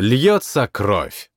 Льется кровь.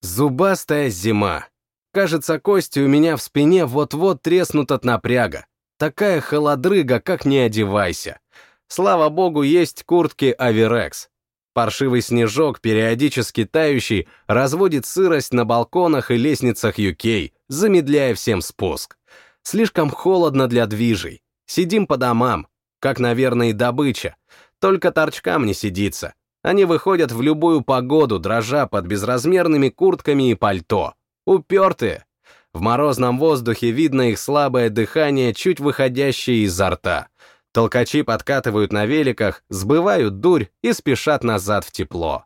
Зубастая зима. Кажется, кости у меня в спине вот-вот треснут от напряга. Такая холодрыга, как не одевайся. Слава богу, есть куртки Аверекс. Паршивый снежок, периодически тающий, разводит сырость на балконах и лестницах UK, замедляя всем спуск. Слишком холодно для движей. Сидим по домам, как, наверное, и добыча. Только торчкам не сидится. Они выходят в любую погоду, дрожа под безразмерными куртками и пальто. Упертые. В морозном воздухе видно их слабое дыхание, чуть выходящее изо рта. Толкачи подкатывают на великах, сбывают дурь и спешат назад в тепло.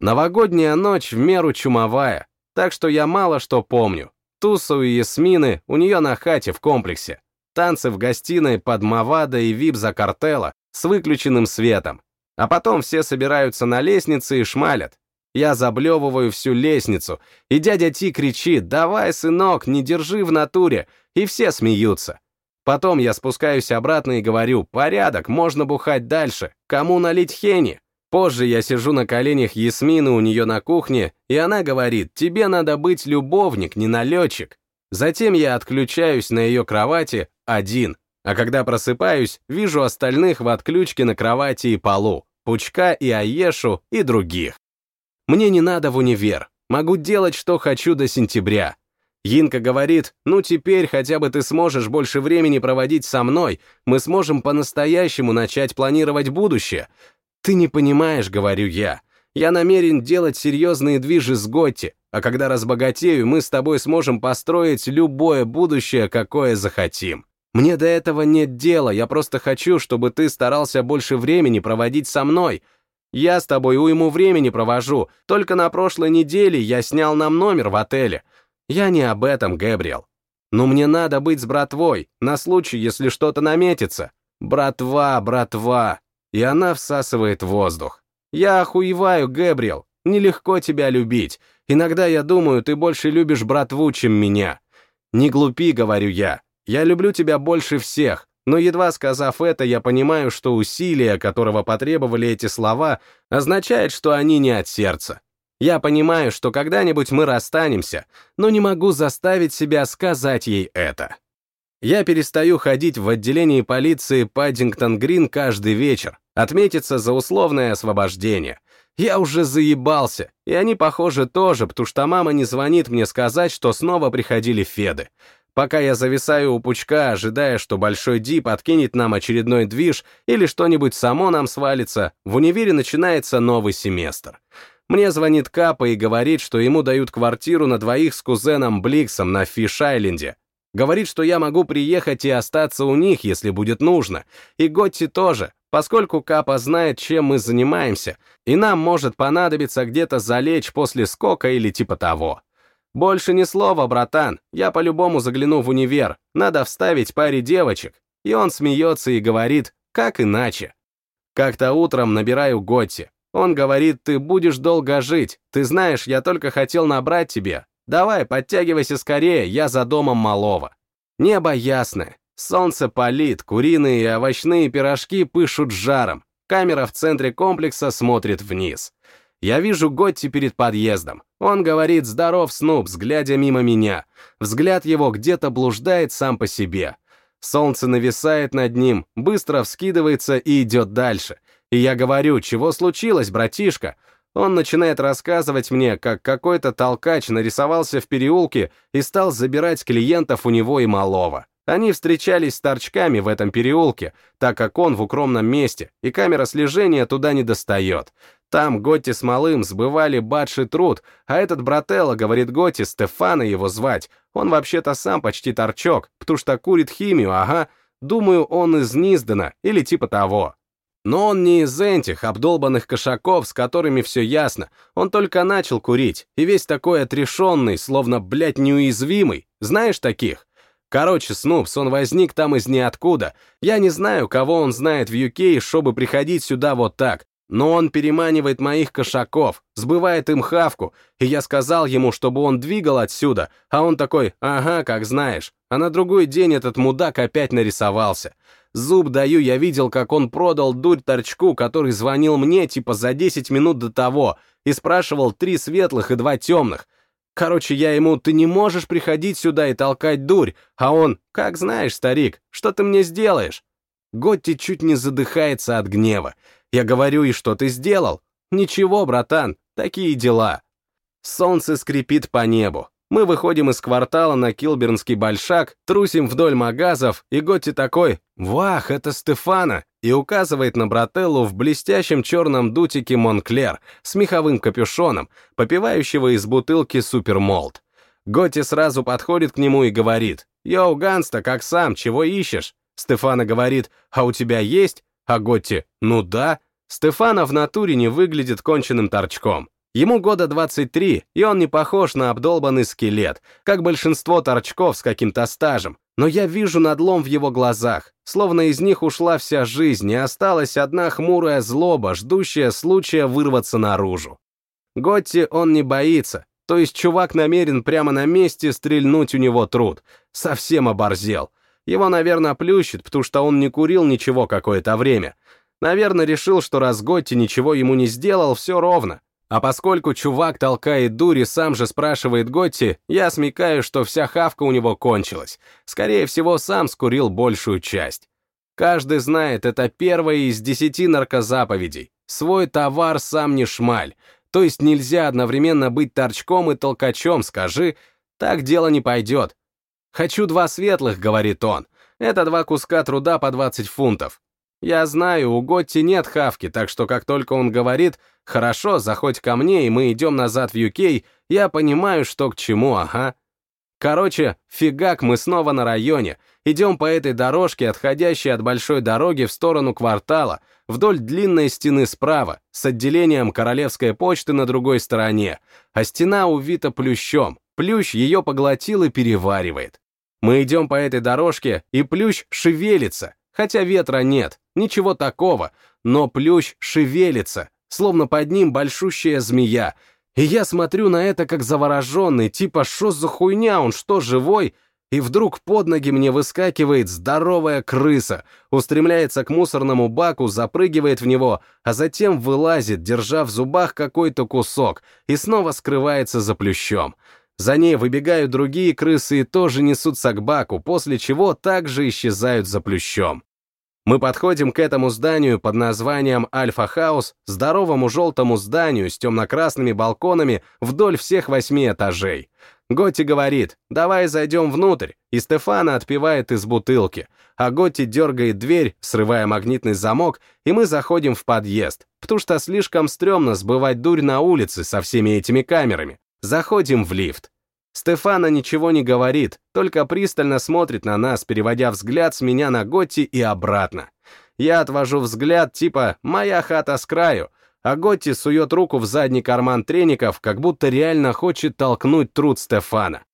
Новогодняя ночь в меру чумовая, так что я мало что помню. Тусу и Ясмины у нее на хате в комплексе. Танцы в гостиной под Мавада и Вип за картела с выключенным светом. А потом все собираются на лестнице и шмалят. Я заблевываю всю лестницу, и дядя Ти кричит «Давай, сынок, не держи в натуре!» И все смеются. Потом я спускаюсь обратно и говорю «Порядок, можно бухать дальше. Кому налить хени?» Позже я сижу на коленях Ясмины у нее на кухне, и она говорит «Тебе надо быть любовник, не налетчик». Затем я отключаюсь на ее кровати один, а когда просыпаюсь, вижу остальных в отключке на кровати и полу, Пучка и Аешу и других. Мне не надо в универ. Могу делать, что хочу до сентября. Йинка говорит, ну теперь хотя бы ты сможешь больше времени проводить со мной, мы сможем по-настоящему начать планировать будущее. Ты не понимаешь, говорю я. Я намерен делать серьезные движи с Готти, а когда разбогатею, мы с тобой сможем построить любое будущее, какое захотим. Мне до этого нет дела, я просто хочу, чтобы ты старался больше времени проводить со мной, я с тобой уйму времени провожу, только на прошлой неделе я снял нам номер в отеле. Я не об этом, Гэбриэл. Но мне надо быть с братвой, на случай, если что-то наметится. Братва, братва. И она всасывает воздух. Я охуеваю, Гэбриэл. Нелегко тебя любить. Иногда я думаю, ты больше любишь братву, чем меня. Не глупи, говорю я. Я люблю тебя больше всех. Но едва сказав это, я понимаю, что усилие, которого потребовали эти слова, означает, что они не от сердца. Я понимаю, что когда-нибудь мы расстанемся, но не могу заставить себя сказать ей это. Я перестаю ходить в отделении полиции Паддингтон-Грин каждый вечер, отметиться за условное освобождение. Я уже заебался, и они, похоже, тоже, потому что мама не звонит мне сказать, что снова приходили Феды. Пока я зависаю у пучка, ожидая, что Большой Дип откинет нам очередной движ или что-нибудь само нам свалится, в универе начинается новый семестр. Мне звонит Капа и говорит, что ему дают квартиру на двоих с кузеном Бликсом на Фиш-Айленде. Говорит, что я могу приехать и остаться у них, если будет нужно. И Готти тоже, поскольку Капа знает, чем мы занимаемся, и нам может понадобиться где-то залечь после скока или типа того. «Больше ни слова, братан, я по-любому загляну в универ, надо вставить паре девочек». И он смеется и говорит, как иначе. Как-то утром набираю Готти. Он говорит, ты будешь долго жить, ты знаешь, я только хотел набрать тебе. Давай, подтягивайся скорее, я за домом малого. Небо ясное, солнце палит, куриные и овощные пирожки пышут жаром. Камера в центре комплекса смотрит вниз. Я вижу Готти перед подъездом. Он говорит «Здоров, Снупс», глядя мимо меня. Взгляд его где-то блуждает сам по себе. Солнце нависает над ним, быстро вскидывается и идет дальше. И я говорю «Чего случилось, братишка?» Он начинает рассказывать мне, как какой-то толкач нарисовался в переулке и стал забирать клиентов у него и малого. Они встречались с торчками в этом переулке, так как он в укромном месте, и камера слежения туда не достает. Там Готти с Малым сбывали бадший труд, а этот брателло, говорит Готти, Стефана его звать. Он вообще-то сам почти торчок, потому что курит химию, ага. Думаю, он из Низдена или типа того. Но он не из этих обдолбанных кошаков, с которыми все ясно. Он только начал курить, и весь такой отрешенный, словно, блядь, неуязвимый. Знаешь таких? Короче, Снупс, он возник там из ниоткуда. Я не знаю, кого он знает в UK, чтобы приходить сюда вот так. Но он переманивает моих кошаков, сбывает им хавку, и я сказал ему, чтобы он двигал отсюда, а он такой, ага, как знаешь. А на другой день этот мудак опять нарисовался. Зуб даю, я видел, как он продал дурь торчку, который звонил мне типа за 10 минут до того, и спрашивал три светлых и два темных. Короче, я ему, ты не можешь приходить сюда и толкать дурь, а он, как знаешь, старик, что ты мне сделаешь? Готти чуть не задыхается от гнева. Я говорю, и что ты сделал? Ничего, братан, такие дела. Солнце скрипит по небу. Мы выходим из квартала на Килбернский большак, трусим вдоль магазов, и Готти такой «Вах, это Стефана!» и указывает на брателлу в блестящем черном дутике Монклер с меховым капюшоном, попивающего из бутылки супермолт. Готти сразу подходит к нему и говорит «Йоу, Ганста, как сам, чего ищешь?» Стефана говорит «А у тебя есть?» А Готти «Ну да». Стефана в натуре не выглядит конченным торчком. Ему года 23, и он не похож на обдолбанный скелет, как большинство торчков с каким-то стажем, но я вижу надлом в его глазах, словно из них ушла вся жизнь, и осталась одна хмурая злоба, ждущая случая вырваться наружу. Готти он не боится, то есть чувак намерен прямо на месте стрельнуть у него труд. Совсем оборзел. Его, наверное, плющит, потому что он не курил ничего какое-то время. Наверное, решил, что раз Готти ничего ему не сделал, все ровно. А поскольку чувак толкает дури, сам же спрашивает Готти, я смекаю, что вся хавка у него кончилась. Скорее всего, сам скурил большую часть. Каждый знает, это первая из десяти наркозаповедей. Свой товар сам не шмаль. То есть нельзя одновременно быть торчком и толкачом, скажи. Так дело не пойдет. «Хочу два светлых», — говорит он. «Это два куска труда по 20 фунтов. Я знаю, у Готти нет хавки, так что как только он говорит «хорошо, заходь ко мне, и мы идем назад в UK», я понимаю, что к чему, ага. Короче, фигак, мы снова на районе, идем по этой дорожке, отходящей от большой дороги в сторону квартала, вдоль длинной стены справа, с отделением Королевской почты на другой стороне, а стена увита плющом, плющ ее поглотил и переваривает. Мы идем по этой дорожке, и плющ шевелится, хотя ветра нет, ничего такого, но плющ шевелится, словно под ним большущая змея, и я смотрю на это как завороженный, типа «шо за хуйня, он что, живой?» И вдруг под ноги мне выскакивает здоровая крыса, устремляется к мусорному баку, запрыгивает в него, а затем вылазит, держа в зубах какой-то кусок, и снова скрывается за плющом. За ней выбегают другие крысы и тоже несутся к баку, после чего также исчезают за плющом. Мы подходим к этому зданию под названием Альфа-хаус, здоровому желтому зданию с темно-красными балконами вдоль всех восьми этажей. Готти говорит, давай зайдем внутрь, и Стефана отпивает из бутылки, а Готти дергает дверь, срывая магнитный замок, и мы заходим в подъезд, потому что слишком стрёмно сбывать дурь на улице со всеми этими камерами. Заходим в лифт. Стефана ничего не говорит, только пристально смотрит на нас, переводя взгляд с меня на Готти и обратно. Я отвожу взгляд, типа «моя хата с краю», а Готти сует руку в задний карман треников, как будто реально хочет толкнуть труд Стефана.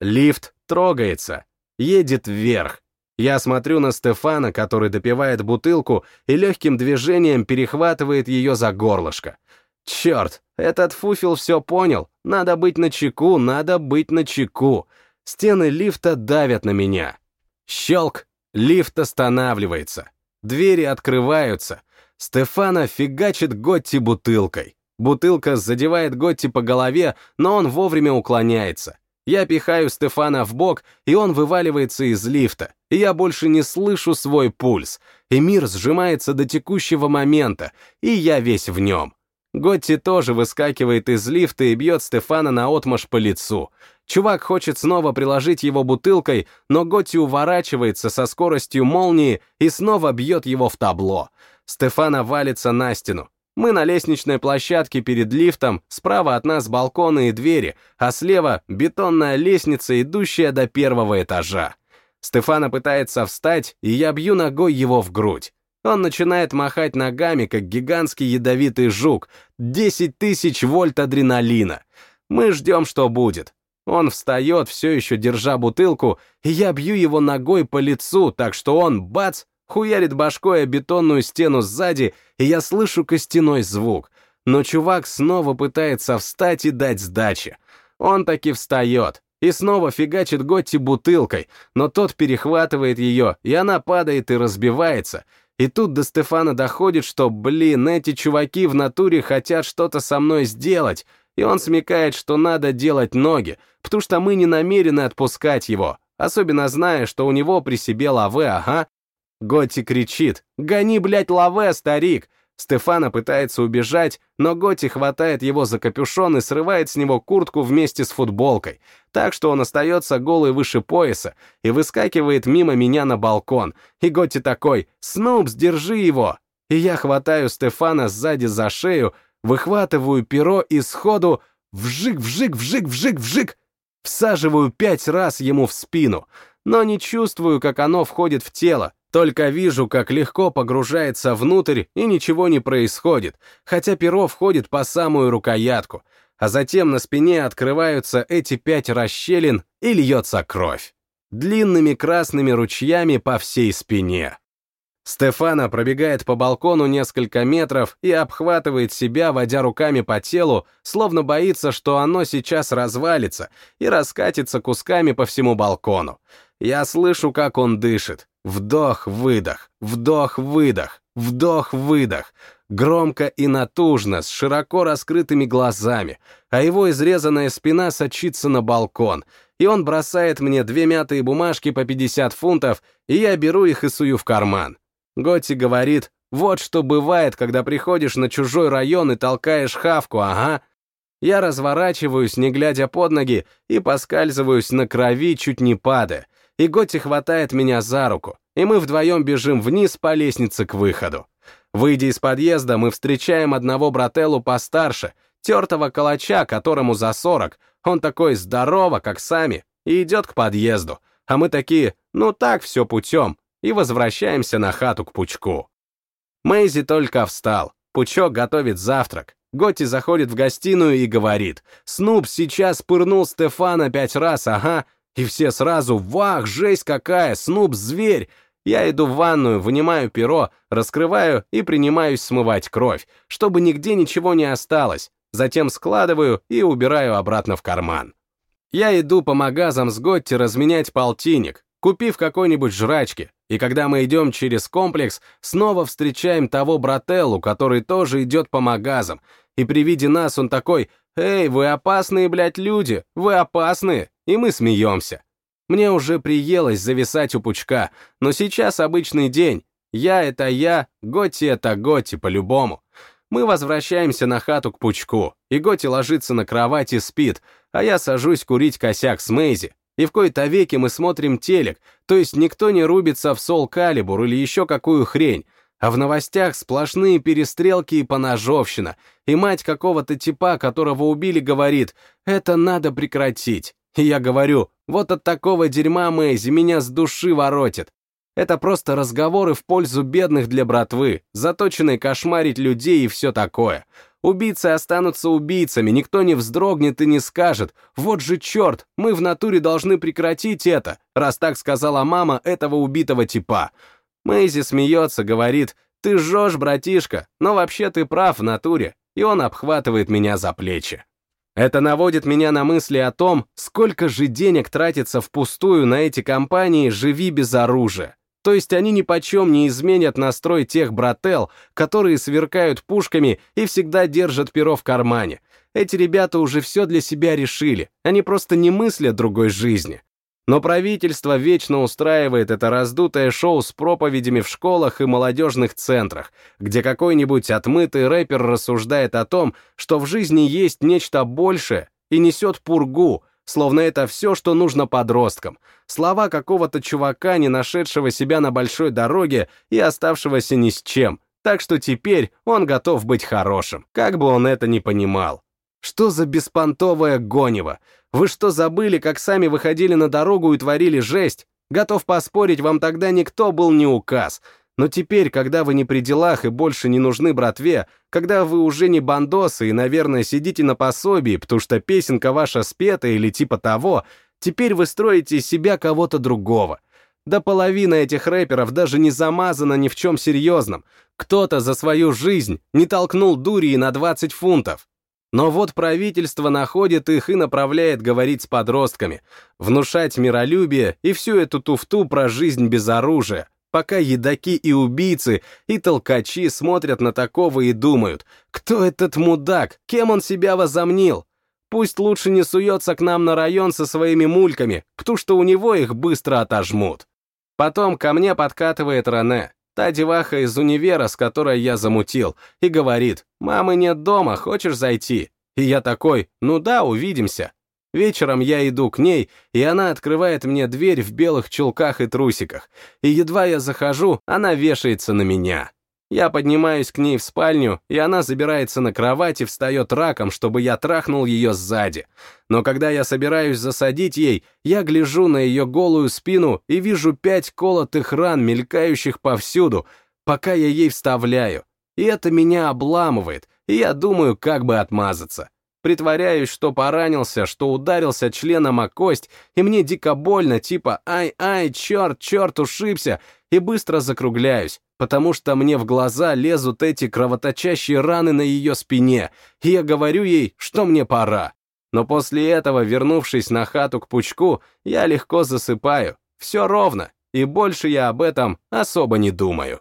Лифт трогается, едет вверх. Я смотрю на Стефана, который допивает бутылку и легким движением перехватывает ее за горлышко. Черт, этот фуфел все понял. Надо быть на чеку, надо быть на чеку. Стены лифта давят на меня. Щелк, лифт останавливается. Двери открываются. Стефана фигачит Готти бутылкой. Бутылка задевает Готти по голове, но он вовремя уклоняется. Я пихаю Стефана в бок, и он вываливается из лифта. И я больше не слышу свой пульс. И мир сжимается до текущего момента, и я весь в нем. Готти тоже выскакивает из лифта и бьет Стефана наотмашь по лицу. Чувак хочет снова приложить его бутылкой, но Готти уворачивается со скоростью молнии и снова бьет его в табло. Стефана валится на стену. Мы на лестничной площадке перед лифтом, справа от нас балконы и двери, а слева бетонная лестница, идущая до первого этажа. Стефана пытается встать, и я бью ногой его в грудь. Он начинает махать ногами, как гигантский ядовитый жук. 10 тысяч вольт адреналина. Мы ждем, что будет. Он встает, все еще держа бутылку, и я бью его ногой по лицу, так что он, бац, хуярит башкой о бетонную стену сзади, и я слышу костяной звук. Но чувак снова пытается встать и дать сдачи. Он таки встает и снова фигачит Готти бутылкой, но тот перехватывает ее, и она падает и разбивается — И тут до Стефана доходит, что, блин, эти чуваки в натуре хотят что-то со мной сделать, и он смекает, что надо делать ноги, потому что мы не намерены отпускать его, особенно зная, что у него при себе лаве, ага. Готи кричит «Гони, блядь, лаве, старик!» Стефана пытается убежать, но Готи хватает его за капюшон и срывает с него куртку вместе с футболкой, так что он остается голый выше пояса и выскакивает мимо меня на балкон. И Готи такой «Снупс, держи его!» И я хватаю Стефана сзади за шею, выхватываю перо и сходу вжик, вжик, вжик, вжик, вжик, всаживаю пять раз ему в спину, но не чувствую, как оно входит в тело, только вижу, как легко погружается внутрь и ничего не происходит, хотя перо входит по самую рукоятку, а затем на спине открываются эти пять расщелин и льется кровь. Длинными красными ручьями по всей спине. Стефана пробегает по балкону несколько метров и обхватывает себя, водя руками по телу, словно боится, что оно сейчас развалится и раскатится кусками по всему балкону. Я слышу, как он дышит. Вдох-выдох, вдох-выдох, вдох-выдох. Громко и натужно, с широко раскрытыми глазами, а его изрезанная спина сочится на балкон, и он бросает мне две мятые бумажки по 50 фунтов, и я беру их и сую в карман. Готти говорит, вот что бывает, когда приходишь на чужой район и толкаешь хавку, ага. Я разворачиваюсь, не глядя под ноги, и поскальзываюсь на крови, чуть не падая. И Готти хватает меня за руку, и мы вдвоем бежим вниз по лестнице к выходу. Выйдя из подъезда, мы встречаем одного брателлу постарше, тертого калача, которому за сорок. Он такой здорово, как сами, и идет к подъезду. А мы такие, ну так, все путем, и возвращаемся на хату к Пучку. Мэйзи только встал. Пучок готовит завтрак. Готти заходит в гостиную и говорит, «Снуп сейчас пырнул Стефана пять раз, ага». И все сразу, «Вах, жесть какая, Снуп зверь!» Я иду в ванную, вынимаю перо, раскрываю и принимаюсь смывать кровь, чтобы нигде ничего не осталось. Затем складываю и убираю обратно в карман. Я иду по магазам с Готти разменять полтинник, купив какой-нибудь жрачки, и когда мы идем через комплекс, снова встречаем того брателлу, который тоже идет по магазам, и при виде нас он такой «Эй, вы опасные, блядь, люди, вы опасные!» И мы смеемся. Мне уже приелось зависать у пучка, но сейчас обычный день. Я — это я, Готи — это Готи, по-любому. Мы возвращаемся на хату к пучку, и Готи ложится на кровать и спит, а я сажусь курить косяк с Мейзи, и в кои-то веки мы смотрим телек, то есть никто не рубится в Сол Калибур или еще какую хрень, а в новостях сплошные перестрелки и поножовщина, и мать какого-то типа, которого убили, говорит, это надо прекратить. И я говорю, вот от такого дерьма, Мэйзи, меня с души воротит. Это просто разговоры в пользу бедных для братвы, заточенные кошмарить людей и все такое. Убийцы останутся убийцами, никто не вздрогнет и не скажет, вот же черт, мы в натуре должны прекратить это, раз так сказала мама этого убитого типа. Мэйзи смеется, говорит, ты жжешь, братишка, но вообще ты прав в натуре, и он обхватывает меня за плечи. Это наводит меня на мысли о том, сколько же денег тратится впустую на эти компании «Живи без оружия». То есть они ни почем не изменят настрой тех брателл, которые сверкают пушками и всегда держат перо в кармане. Эти ребята уже все для себя решили, они просто не мыслят другой жизни. Но правительство вечно устраивает это раздутое шоу с проповедями в школах и молодежных центрах, где какой-нибудь отмытый рэпер рассуждает о том, что в жизни есть нечто большее и несет пургу, словно это все, что нужно подросткам. Слова какого-то чувака, не нашедшего себя на большой дороге и оставшегося ни с чем. Так что теперь он готов быть хорошим, как бы он это ни понимал. Что за беспонтовое гонево? Вы что, забыли, как сами выходили на дорогу и творили жесть? Готов поспорить, вам тогда никто был не указ. Но теперь, когда вы не при делах и больше не нужны братве, когда вы уже не бандосы и, наверное, сидите на пособии, потому что песенка ваша спета или типа того, теперь вы строите из себя кого-то другого. Да половина этих рэперов даже не замазана ни в чем серьезном. Кто-то за свою жизнь не толкнул дури на 20 фунтов. Но вот правительство находит их и направляет говорить с подростками, внушать миролюбие и всю эту туфту про жизнь без оружия, пока едаки и убийцы, и толкачи смотрят на такого и думают, кто этот мудак, кем он себя возомнил? Пусть лучше не суется к нам на район со своими мульками, потому что у него их быстро отожмут. Потом ко мне подкатывает Рене, та деваха из универа, с которой я замутил, и говорит, «Мамы нет дома, хочешь зайти?» И я такой, «Ну да, увидимся». Вечером я иду к ней, и она открывает мне дверь в белых чулках и трусиках, и едва я захожу, она вешается на меня. Я поднимаюсь к ней в спальню, и она забирается на кровать и встает раком, чтобы я трахнул ее сзади. Но когда я собираюсь засадить ей, я гляжу на ее голую спину и вижу пять колотых ран, мелькающих повсюду, пока я ей вставляю. И это меня обламывает, и я думаю, как бы отмазаться. Притворяюсь, что поранился, что ударился членом о кость, и мне дико больно, типа «Ай-ай, черт, черт, ушибся», и быстро закругляюсь, потому что мне в глаза лезут эти кровоточащие раны на ее спине, и я говорю ей, что мне пора. Но после этого, вернувшись на хату к пучку, я легко засыпаю, все ровно, и больше я об этом особо не думаю.